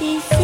see.